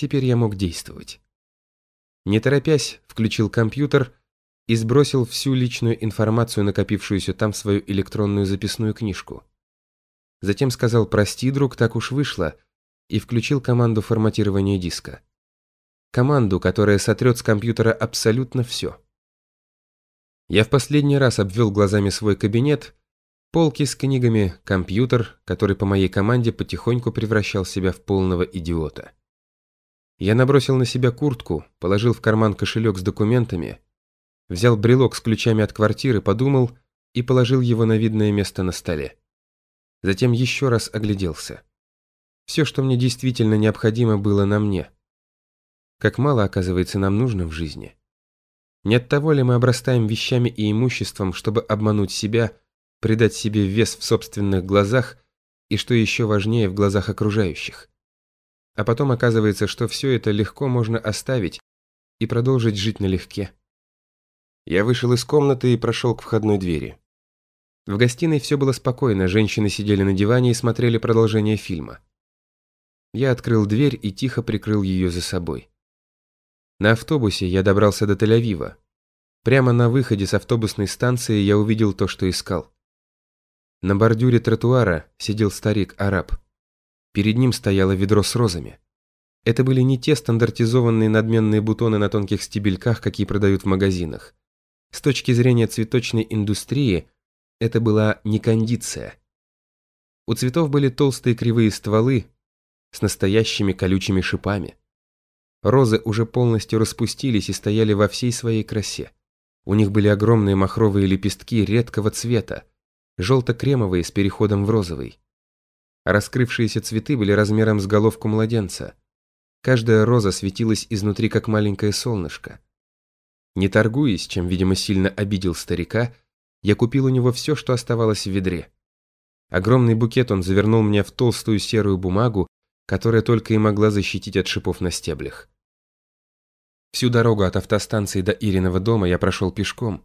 Теперь я мог действовать. Не торопясь, включил компьютер и сбросил всю личную информацию, накопившуюся там в свою электронную записную книжку. Затем сказал «Прости, друг, так уж вышло», и включил команду форматирования диска. Команду, которая сотрет с компьютера абсолютно все. Я в последний раз обвел глазами свой кабинет, полки с книгами, компьютер, который по моей команде потихоньку превращал себя в полного идиота. Я набросил на себя куртку, положил в карман кошелек с документами, взял брелок с ключами от квартиры, подумал и положил его на видное место на столе. Затем еще раз огляделся. Все, что мне действительно необходимо, было на мне. Как мало, оказывается, нам нужно в жизни. Не от того ли мы обрастаем вещами и имуществом, чтобы обмануть себя, придать себе вес в собственных глазах и, что еще важнее, в глазах окружающих? А потом оказывается, что все это легко можно оставить и продолжить жить налегке. Я вышел из комнаты и прошел к входной двери. В гостиной все было спокойно, женщины сидели на диване и смотрели продолжение фильма. Я открыл дверь и тихо прикрыл ее за собой. На автобусе я добрался до Тель-Авива. Прямо на выходе с автобусной станции я увидел то, что искал. На бордюре тротуара сидел старик-араб. Перед ним стояло ведро с розами. Это были не те стандартизованные надменные бутоны на тонких стебельках, какие продают в магазинах. С точки зрения цветочной индустрии, это была не кондиция. У цветов были толстые кривые стволы с настоящими колючими шипами. Розы уже полностью распустились и стояли во всей своей красе. У них были огромные махровые лепестки редкого цвета, желто-кремовые с переходом в розовый. Раскрывшиеся цветы были размером с головку младенца. Каждая роза светилась изнутри, как маленькое солнышко. Не торгуясь, чем, видимо, сильно обидел старика, я купил у него все, что оставалось в ведре. Огромный букет он завернул мне в толстую серую бумагу, которая только и могла защитить от шипов на стеблях. Всю дорогу от автостанции до Ириного дома я прошел пешком.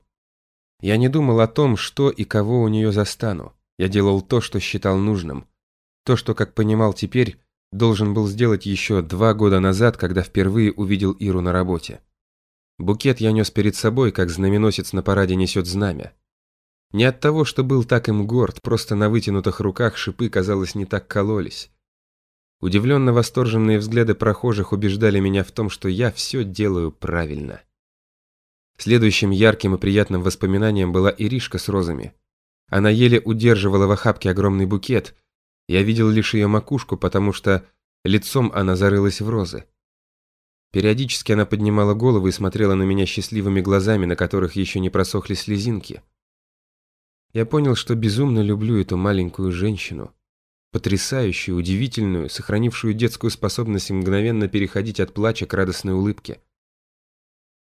Я не думал о том, что и кого у нее застану. Я делал то, что считал нужным. То, что, как понимал теперь, должен был сделать еще два года назад, когда впервые увидел Иру на работе. Букет я нес перед собой, как знаменосец на параде несет знамя. Не от того, что был так им горд, просто на вытянутых руках шипы, казалось, не так кололись. Удивленно восторженные взгляды прохожих убеждали меня в том, что я все делаю правильно. Следующим ярким и приятным воспоминанием была Иришка с розами. Она еле удерживала в охапке огромный букет, я видел лишь ее макушку, потому что лицом она зарылась в розы. Периодически она поднимала голову и смотрела на меня счастливыми глазами, на которых еще не просохли слезинки. Я понял, что безумно люблю эту маленькую женщину. Потрясающую, удивительную, сохранившую детскую способность мгновенно переходить от плача к радостной улыбке.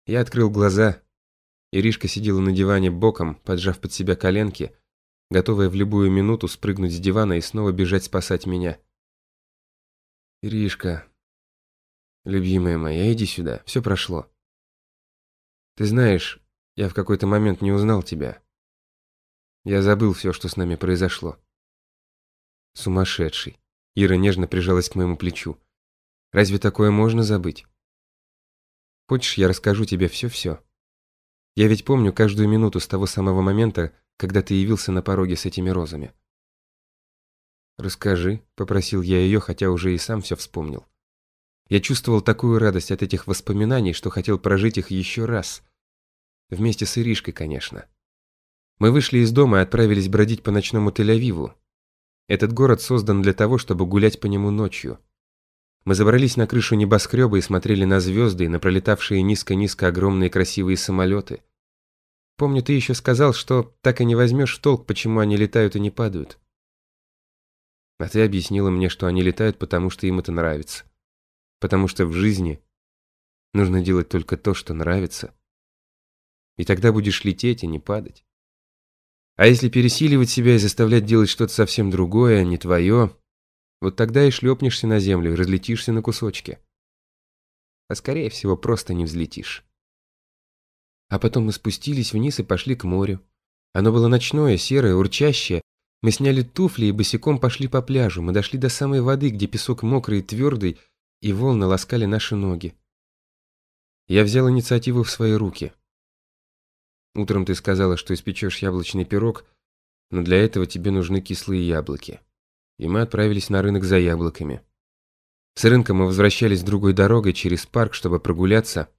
Я открыл глаза. Иришка сидела на диване боком, поджав под себя коленки, готовая в любую минуту спрыгнуть с дивана и снова бежать спасать меня. «Иришка, любимая моя, иди сюда, все прошло. Ты знаешь, я в какой-то момент не узнал тебя. Я забыл все, что с нами произошло». «Сумасшедший!» Ира нежно прижалась к моему плечу. «Разве такое можно забыть?» «Хочешь, я расскажу тебе все-все?» Я ведь помню каждую минуту с того самого момента, когда ты явился на пороге с этими розами. «Расскажи», — попросил я ее, хотя уже и сам все вспомнил. Я чувствовал такую радость от этих воспоминаний, что хотел прожить их еще раз. Вместе с Иришкой, конечно. Мы вышли из дома и отправились бродить по ночному Тель-Авиву. Этот город создан для того, чтобы гулять по нему ночью. Мы забрались на крышу небоскреба и смотрели на звезды и на пролетавшие низко-низко огромные красивые самолеты. Помню, ты еще сказал, что так и не возьмешь в толк, почему они летают и не падают. А ты объяснила мне, что они летают, потому что им это нравится. Потому что в жизни нужно делать только то, что нравится. И тогда будешь лететь и не падать. А если пересиливать себя и заставлять делать что-то совсем другое, не твое, вот тогда и шлепнешься на землю разлетишься на кусочки. А скорее всего, просто не взлетишь. А потом мы спустились вниз и пошли к морю. Оно было ночное, серое, урчащее. Мы сняли туфли и босиком пошли по пляжу. Мы дошли до самой воды, где песок мокрый и твердый, и волны ласкали наши ноги. Я взял инициативу в свои руки. Утром ты сказала, что испечешь яблочный пирог, но для этого тебе нужны кислые яблоки. И мы отправились на рынок за яблоками. С рынка мы возвращались другой дорогой через парк, чтобы прогуляться.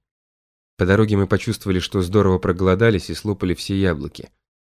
По дороге мы почувствовали, что здорово проголодались и слопали все яблоки.